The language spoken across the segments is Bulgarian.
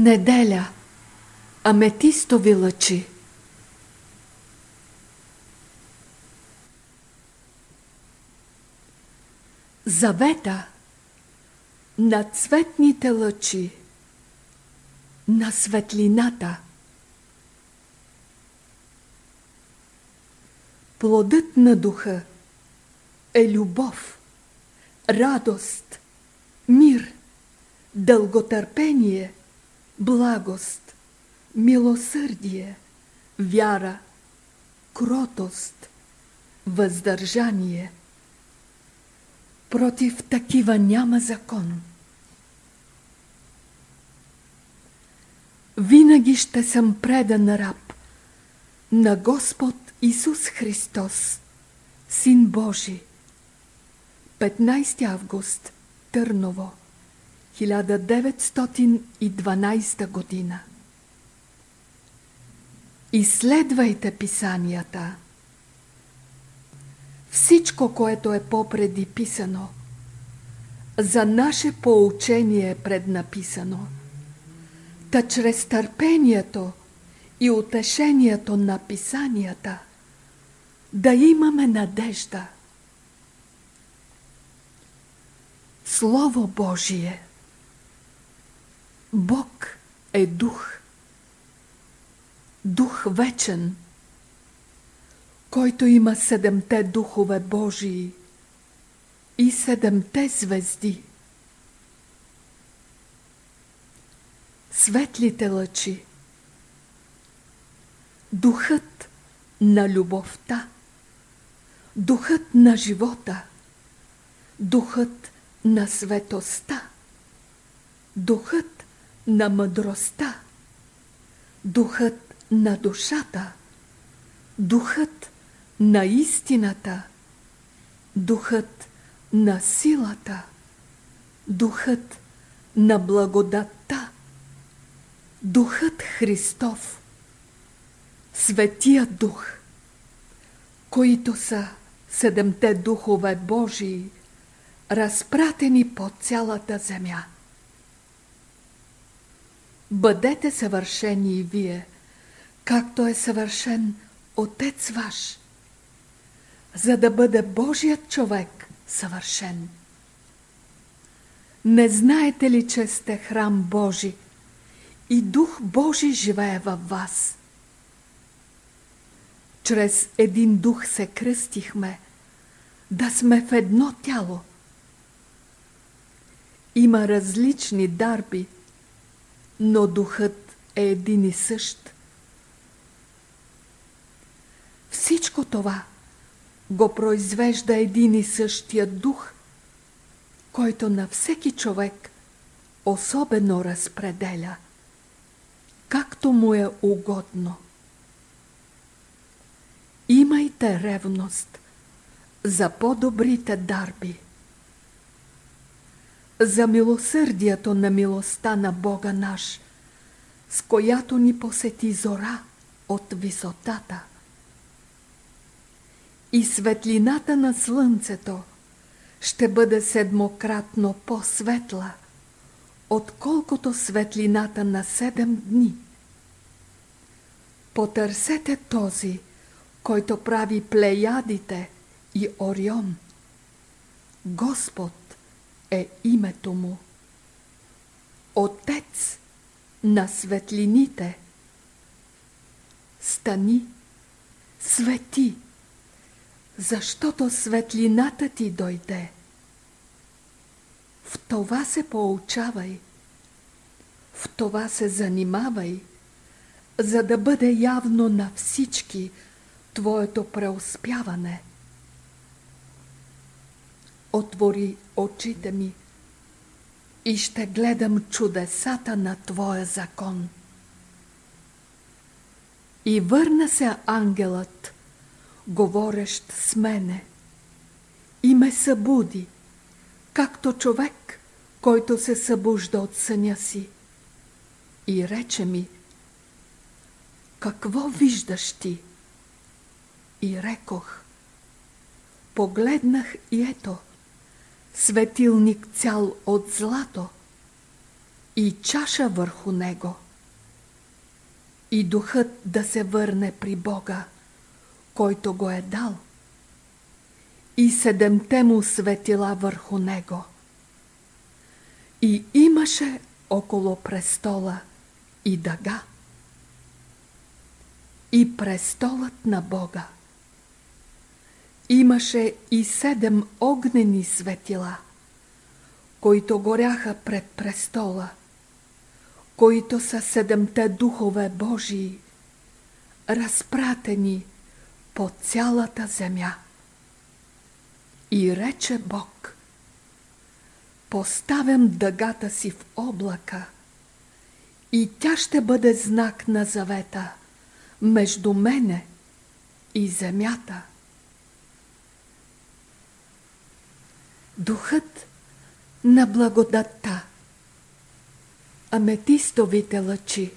Неделя. Аметистови лъчи. Завета на цветните лъчи, на светлината. Плодът на духа е любов, радост, мир, дълготърпение – благост, милосърдие, вяра, кротост, въздържание. Против такива няма закон. Винаги ще съм предан раб на Господ Исус Христос, Син Божий. 15 август, Търново 1912 година. Изследвайте писанията. Всичко, което е попреди писано, за наше поучение е преднаписано. Та чрез търпението и утешението на писанията да имаме надежда. Слово Божие – Бог е дух. Дух вечен, който има седемте духове Божии и седемте звезди. Светлите лъчи. Духът на любовта. Духът на живота. Духът на светостта. Духът на мъдростта, духът на душата, духът на истината, духът на силата, духът на благодатта, духът Христов, Светия Дух, които са седемте духове Божии, разпратени по цялата земя. Бъдете съвършени и вие, както е съвършен Отец ваш, за да бъде Божият човек съвършен. Не знаете ли, че сте храм Божи и Дух Божи живее във вас? Чрез един дух се кръстихме, да сме в едно тяло. Има различни дарби – но духът е един и същ. Всичко това го произвежда един и същия дух, който на всеки човек особено разпределя, както му е угодно. Имайте ревност за по-добрите дарби за милосърдието на милостта на Бога наш, с която ни посети зора от висотата. И светлината на слънцето ще бъде седмократно по-светла, отколкото светлината на седем дни. Потърсете този, който прави плеядите и Орион. Господ е името му. Отец на светлините. Стани, свети, защото светлината ти дойде. В това се поучавай, в това се занимавай, за да бъде явно на всички твоето преуспяване – отвори очите ми и ще гледам чудесата на Твоя закон. И върна се ангелът, говорещ с мене, и ме събуди, както човек, който се събужда от съня си. И рече ми, какво виждаш ти? И рекох, погледнах и ето – светилник цял от злато. и чаша върху него. И духът да се върне при Бога, който го е дал. И седемте му светила върху него. И имаше около престола и дъга. И престолът на Бога. Имаше и седем огнени светила, които горяха пред престола, които са седемте духове Божии, разпратени по цялата земя. И рече Бог, поставям дъгата си в облака и тя ще бъде знак на завета между мене и земята. Духът на благодатта. Аметистовите лъчи.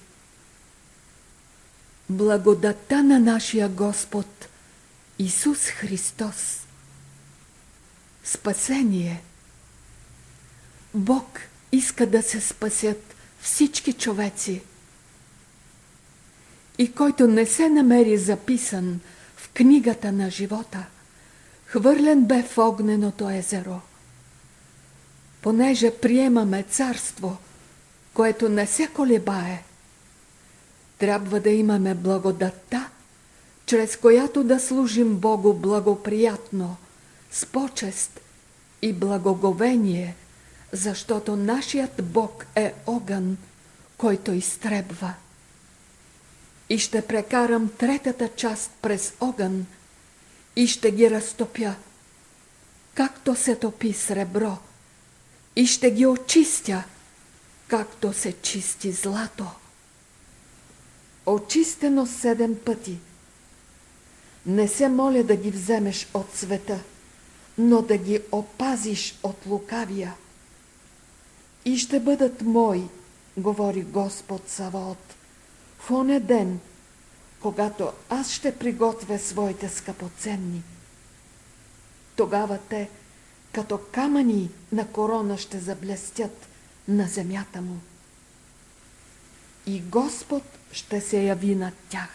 Благодатта на нашия Господ Исус Христос. Спасение. Бог иска да се спасят всички човеци. И който не се намери записан в книгата на живота, хвърлен бе в огненото езеро – понеже приемаме царство, което не се колебае, трябва да имаме благодатта, чрез която да служим Богу благоприятно, с почест и благоговение, защото нашият Бог е огън, който изтребва. И ще прекарам третата част през огън и ще ги разтопя, както се топи сребро – и ще ги очистя, както се чисти злато. Очистено седем пъти. Не се моля да ги вземеш от света, но да ги опазиш от лукавия. И ще бъдат мои, говори Господ Саваот, в оне ден, когато аз ще приготвя своите скъпоценни. Тогава те, като камъни на корона ще заблестят на земята му. И Господ ще се яви над тях.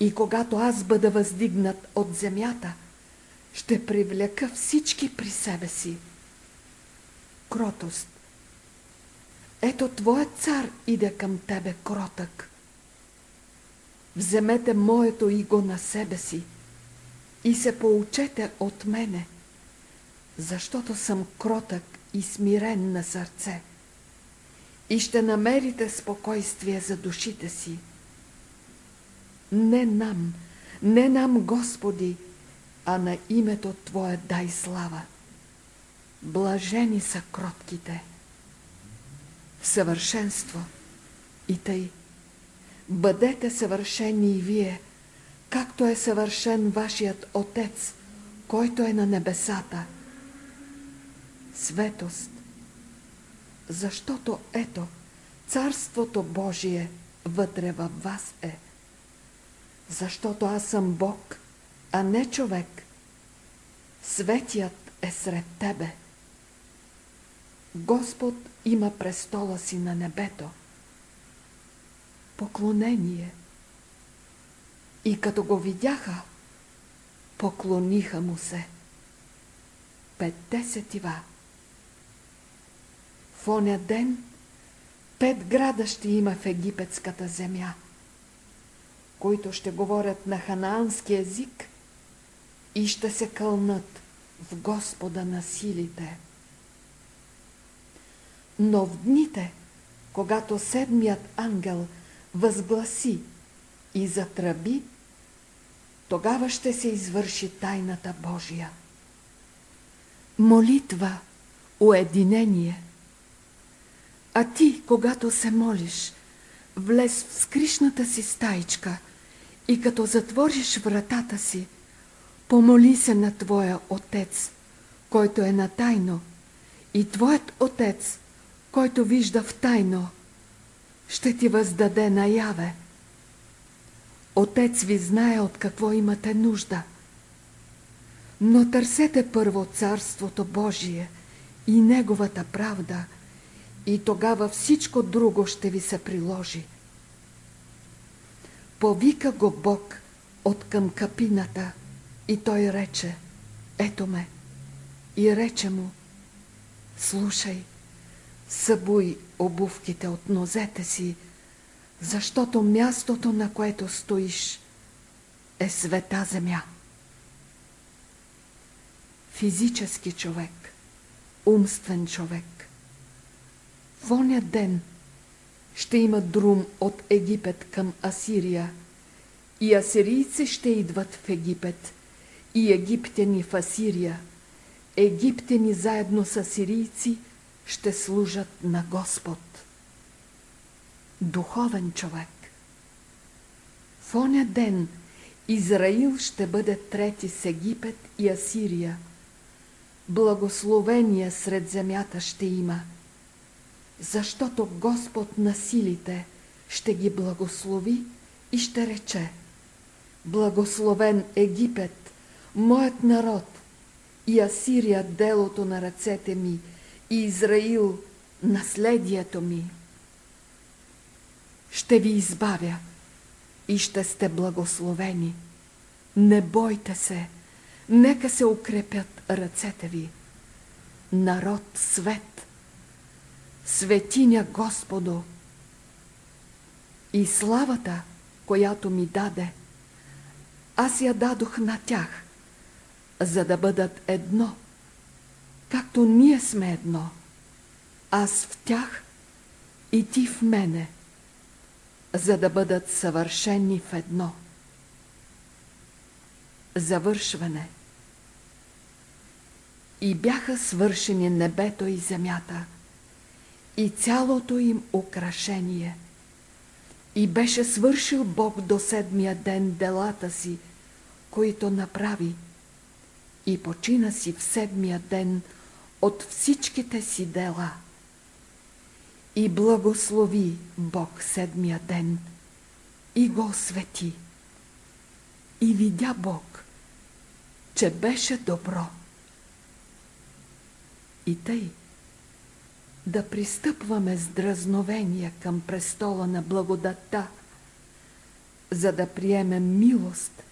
И когато аз бъда въздигнат от земята, ще привлека всички при себе си. Кротост. Ето Твоят цар иде към Тебе кротък. Вземете моето иго на себе си и се поучете от мене, защото съм кротък и смирен на сърце и ще намерите спокойствие за душите си. Не нам, не нам, Господи, а на името Твое дай слава. Блажени са кротките. Съвършенство и тъй. Бъдете съвършени и вие – както е съвършен вашият Отец, който е на небесата. Светост, защото ето, Царството Божие вътре във вас е. Защото аз съм Бог, а не човек. Светият е сред тебе. Господ има престола си на небето. Поклонение – и като го видяха, поклониха му се. Петте сетива. В оня ден пет града ще има в египетската земя, които ще говорят на ханаански език и ще се кълнат в Господа на силите. Но в дните, когато седмият ангел възгласи и затръби, тогава ще се извърши тайната Божия. Молитва, уединение. А ти, когато се молиш, влез в скришната си стаичка и като затвориш вратата си, помоли се на Твоя Отец, който е на тайно, и Твоят Отец, който вижда в тайно, ще ти въздаде наяве. Отец ви знае от какво имате нужда. Но търсете първо Царството Божие и Неговата правда И тогава всичко друго ще ви се приложи. Повика го Бог от към капината и той рече, ето ме. И рече му, слушай, събуй обувките от нозете си, защото мястото, на което стоиш, е света земя. Физически човек, умствен човек. В оня ден ще има друм от Египет към Асирия и асирийци ще идват в Египет и египтяни в Асирия. Египтяни заедно с асирийци ще служат на Господ. Духовен човек. В оня ден Израил ще бъде трети с Египет и Асирия. Благословение сред земята ще има, защото Господ на силите ще ги благослови и ще рече Благословен Египет, моят народ, и Асирия делото на ръцете ми, Израил наследието ми. Ще ви избавя и ще сте благословени. Не бойте се, нека се укрепят ръцете ви. Народ свет, светиня Господу и славата, която ми даде, аз я дадох на тях, за да бъдат едно, както ние сме едно, аз в тях и ти в мене – за да бъдат съвършени в едно. Завършване И бяха свършени небето и земята, и цялото им украшение. И беше свършил Бог до седмия ден делата си, които направи, и почина си в седмия ден от всичките си дела – и благослови Бог седмия ден и го освети. И видя Бог, че беше добро. И тъй да пристъпваме с дразновение към престола на благодата, за да приемем милост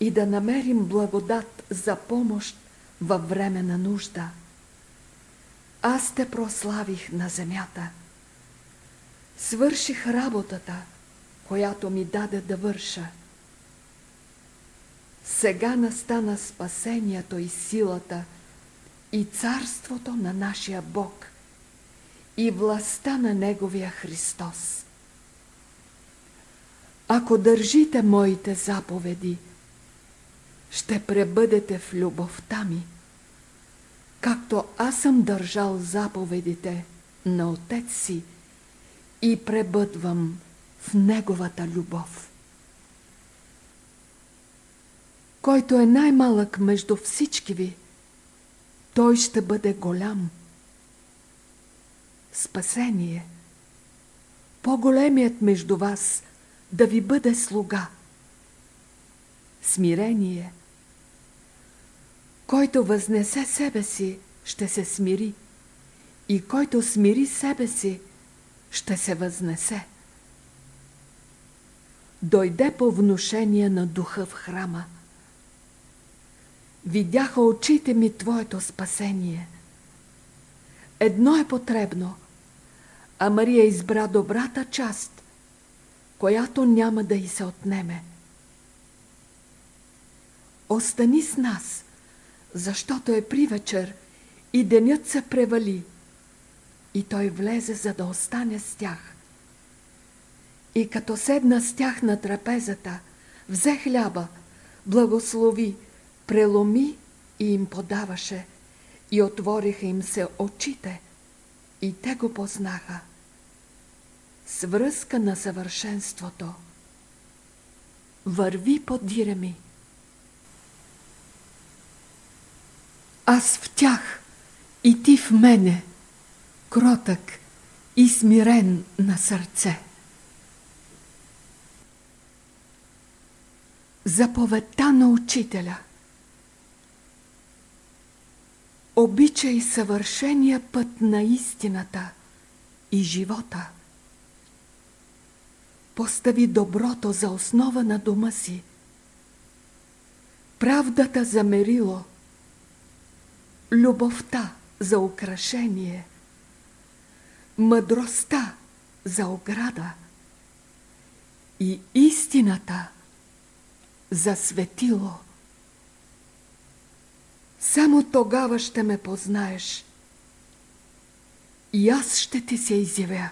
и да намерим благодат за помощ във време на нужда – аз те прославих на земята. Свърших работата, която ми даде да върша. Сега настана спасението и силата и царството на нашия Бог и властта на Неговия Христос. Ако държите моите заповеди, ще пребъдете в любовта ми – както аз съм държал заповедите на Отец си и пребъдвам в Неговата любов. Който е най-малък между всички ви, той ще бъде голям. Спасение. По-големият между вас да ви бъде слуга. Смирение – който възнесе себе си, ще се смири. И който смири себе си, ще се възнесе. Дойде по внушение на духа в храма. Видяха очите ми Твоето спасение. Едно е потребно, а Мария избра добрата част, която няма да й се отнеме. Остани с нас – защото е при вечер и денят се превали. И той влезе, за да остане с тях. И като седна с тях на трапезата, взе хляба, благослови, преломи и им подаваше, и отвориха им се очите, и те го познаха. Свръзка на съвършенството. Върви подире ми. Аз в тях и ти в мене, кротък и смирен на сърце. Заповедта на учителя Обичай съвършения път на истината и живота. Постави доброто за основа на дома си. Правдата за мерило. Любовта за украшение. Мъдростта за ограда. И истината за светило. Само тогава ще ме познаеш. И аз ще ти се изявя.